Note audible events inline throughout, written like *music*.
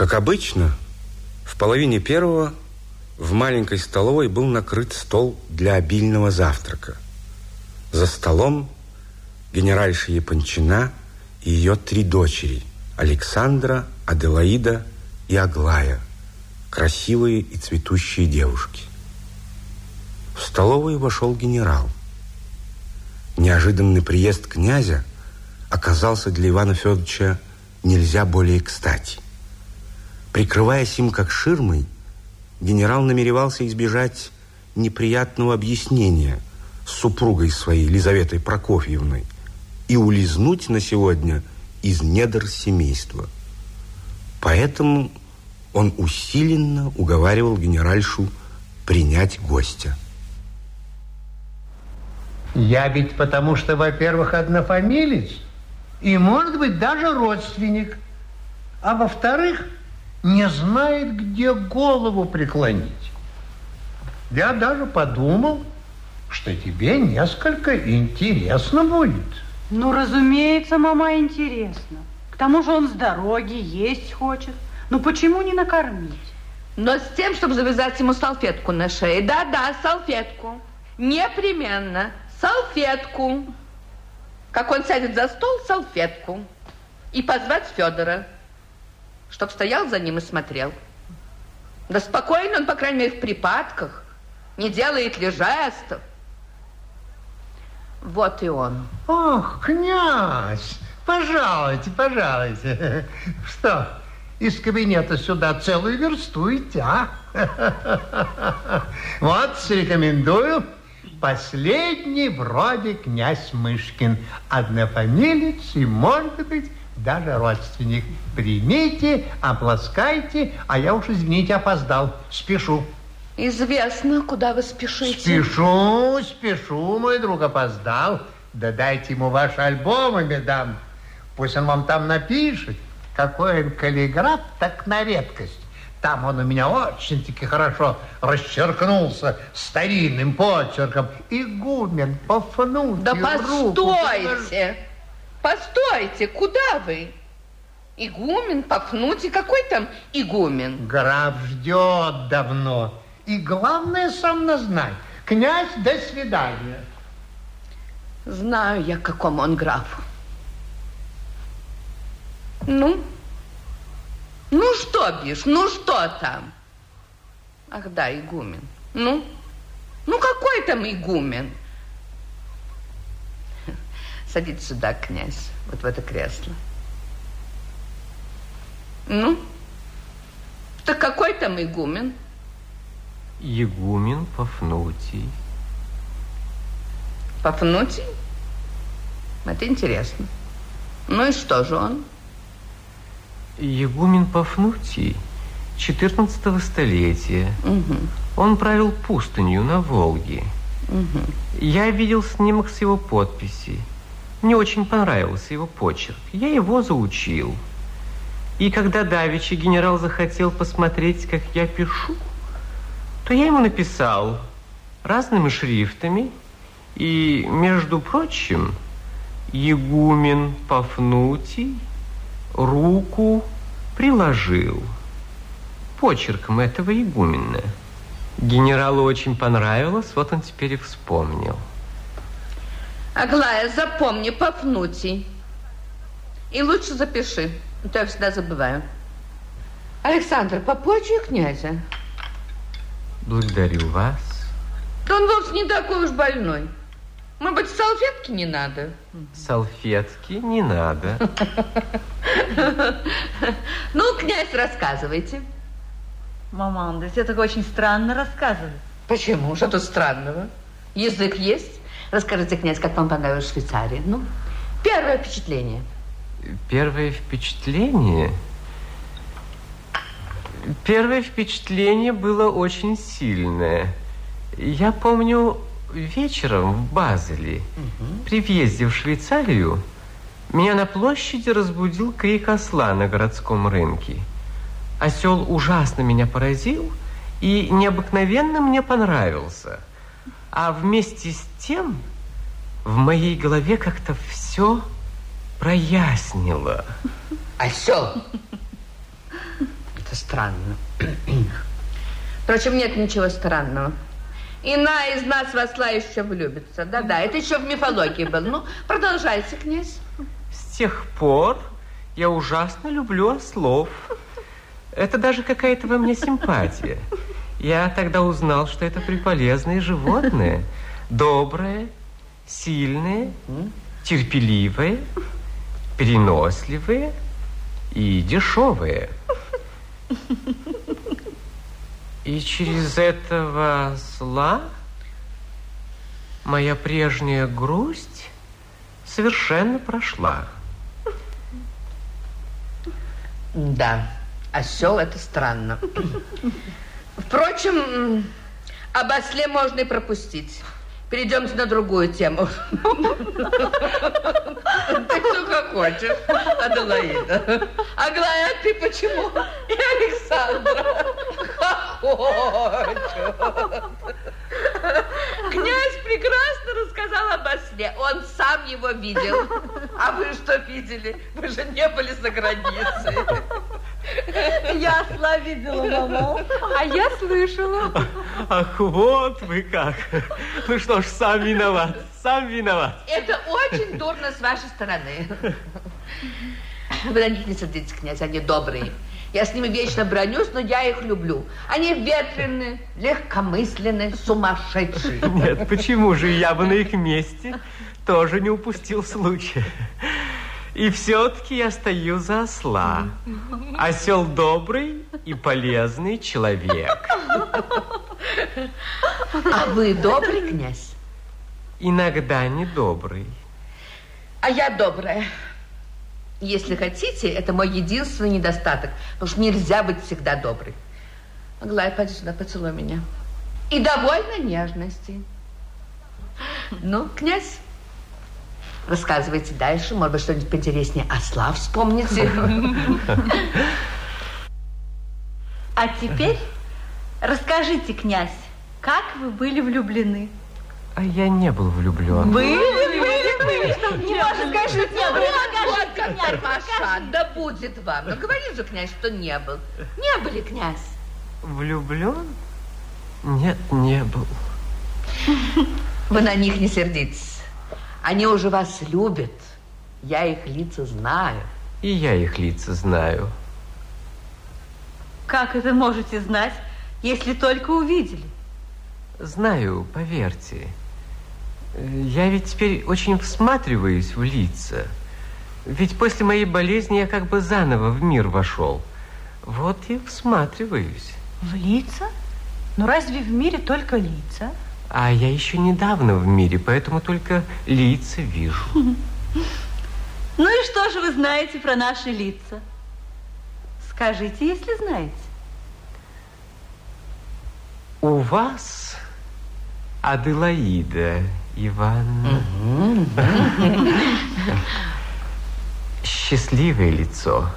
Как обычно, в половине первого в маленькой столовой был накрыт стол для обильного завтрака. За столом генеральша Япончина и ее три дочери – Александра, Аделаида и Аглая – красивые и цветущие девушки. В столовую вошел генерал. Неожиданный приезд князя оказался для Ивана Федоровича нельзя более кстати. Прикрываясь им как ширмой, генерал намеревался избежать неприятного объяснения с супругой своей, Лизаветой Прокофьевной, и улизнуть на сегодня из недр семейства. Поэтому он усиленно уговаривал генеральшу принять гостя. Я ведь потому что, во-первых, однофамилец, и, может быть, даже родственник, а во-вторых, не знает, где голову преклонить. Я даже подумал, что тебе несколько интересно будет. Ну, разумеется, мама, интересно. К тому же он с дороги, есть хочет. Ну, почему не накормить? Но с тем, чтобы завязать ему салфетку на шее. Да-да, салфетку. Непременно. Салфетку. Как он сядет за стол, салфетку. И позвать Федора чтоб стоял за ним и смотрел. Да спокойно он, по крайней мере, в припадках, не делает ли жестов. Вот и он. Ох, князь, пожалуйте, пожалуйте. Что, из кабинета сюда целую версту идти, а? Вот, рекомендую. Последний вроде князь Мышкин. Однофамилец и, может быть, даже родственник. Примите, опласкайте, а я уж, извините, опоздал. Спешу. Известно, куда вы спешите. Спешу, спешу, мой друг опоздал. Да дайте ему ваши альбомы, медам. Пусть он вам там напишет. Какой он каллиграф, так на редкость. Там он у меня очень-таки хорошо расчеркнулся старинным почерком. Игумен, Пафнутий, Да постойте! Руку, Постойте, куда вы? Игумен, Пафнутий, какой там игумен? Граф ждет давно. И главное, сам назнай. Князь, до свидания. Знаю я, какому он графу. Ну? Ну что, Биш, ну что там? Ах да, игумен. Ну? Ну какой там игумен? Садитесь сюда, князь, вот в это кресло. Ну, так какой там игумен? Игумен Пафнутий. Пафнутий? Это интересно. Ну и что же он? Игумен Пафнутий 14 столетия. Угу. Он правил пустынью на Волге. Угу. Я видел снимок с его подписи. Мне очень понравился его почерк. Я его заучил. И когда давичи генерал захотел посмотреть, как я пишу, то я ему написал разными шрифтами. И, между прочим, Егумен Пафнутий руку приложил почерком этого игумена. Генералу очень понравилось, вот он теперь и вспомнил. Аглая, запомни, Пафнутий. И лучше запиши, а то я всегда забываю. Александр, попочуй князя. Благодарю вас. Да он вовсе не такой уж больной. Может быть, салфетки не надо? Салфетки не надо. *laughs* Ну, князь, рассказывайте. Мама, Андрей, это очень странно рассказывать. Почему? Что тут странного? Язык есть? Расскажите, князь, как вам понравилась Швейцария? Ну, первое впечатление. Первое впечатление? Первое впечатление было очень сильное. Я помню, вечером в Базеле, угу. при въезде в Швейцарию, меня на площади разбудил крик осла на городском рынке. Осел ужасно меня поразил и необыкновенно мне понравился – а вместе с тем в моей голове как-то все прояснило. Осел. Это странно. Впрочем, нет ничего странного. Иная из нас восла еще влюбится. Да-да, это еще в мифологии было. Ну, продолжайте, князь. С тех пор я ужасно люблю ослов. Это даже какая-то во мне симпатия. Я тогда узнал, что это приполезные животные. Добрые, сильные, терпеливые, переносливые и дешевые. И через этого зла моя прежняя грусть совершенно прошла. Да, осел это странно. Впрочем, об осле можно и пропустить. Перейдемте на другую тему. Ты что как хочешь, Аделаида. Аглая, ты почему? И Александра. Князь прекрасно рассказал об осле. Он сам его видел. А вы что видели? Вы же не были за границей. Я осла видела, мама. А я слышала. Ах, вот вы как. Ну что ж, сам виноват, сам виноват. Это очень дурно с вашей стороны. Вы на них не садитесь, князь, они добрые. Я с ними вечно бронюсь, но я их люблю. Они ветреные, легкомысленные, сумасшедшие. Нет, почему же я бы на их месте тоже не упустил случая? И все-таки я стою за осла. Осел добрый и полезный человек. А вы добрый, князь? Иногда не добрый. А я добрая. Если хотите, это мой единственный недостаток. Потому что нельзя быть всегда доброй. Аглая, пойди сюда, поцелуй меня. И довольно нежности. Ну, князь, рассказывайте дальше. Может быть, что-нибудь поинтереснее осла вспомните. А теперь расскажите, князь, как вы были влюблены? А я не был влюблен. Были, были, были. Не можешь скажите, не был. Вот как Марфаша, да будет вам. Ну, говори же, князь, что не был. Не были, князь. Влюблен? Нет, не был. Вы на них не сердитесь. Они уже вас любят. Я их лица знаю. И я их лица знаю. Как это можете знать, если только увидели? Знаю, поверьте. Я ведь теперь очень всматриваюсь в лица. Ведь после моей болезни я как бы заново в мир вошел. Вот и всматриваюсь. В лица? Ну разве в мире только лица? А я еще недавно в мире, поэтому только лица вижу. Ну и что же вы знаете про наши лица? Скажите, если знаете. У вас, Аделаида Ивановна, счастливое лицо.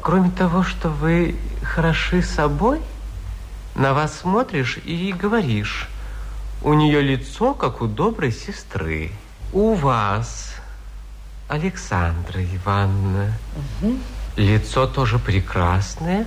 Кроме того, что вы хороши собой, на вас смотришь и говоришь, у нее лицо, как у доброй сестры. У вас, Александра Ивановна, лицо тоже прекрасное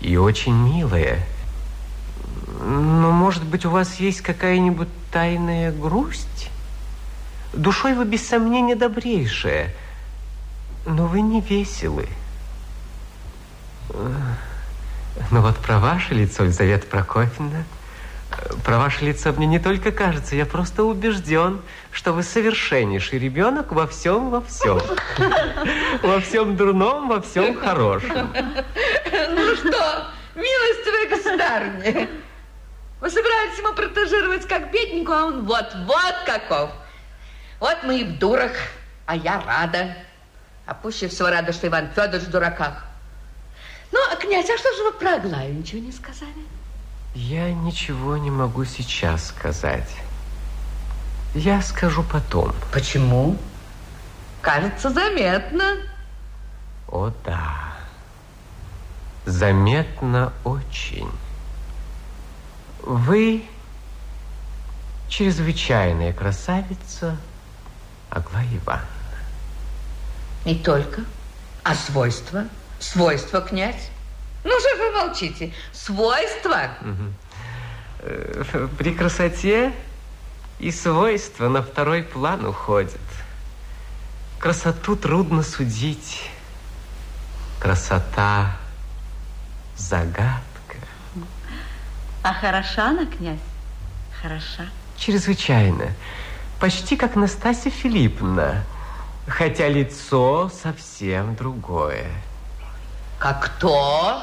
и очень милое. Но, может быть, у вас есть какая-нибудь тайная грусть? Душой вы, без сомнения, добрейшая, но вы не веселы. Ну вот про ваше лицо, Елизавета Прокофьевна, про ваше лицо мне не только кажется, я просто убежден, что вы совершеннейший ребенок во всем, во всем. *laughs* Во всем дурном, во всем хорошем. Ну что, милостивая государыня, вы собираетесь ему протежировать как бедненькую, а он вот-вот каков. Вот мы и в дурах, а я рада. А пуще всего рада, что Иван Федорович в дураках. Ну, а князь, а что же вы про Аглаю ничего не сказали? Я ничего не могу сейчас сказать. Я скажу потом. Почему? Кажется, заметно. О, да. Заметно очень. Вы чрезвычайная красавица Аглая Ивановна. Не только. А свойства? Свойства, князь. Ну же вы молчите. Свойства. Э, При красоте и свойства на второй план уходят. Красоту трудно судить. Красота – загадка. А хороша она, князь? Хороша. Чрезвычайно. Почти как Настасья Филипповна. Хотя лицо совсем другое. Как кто?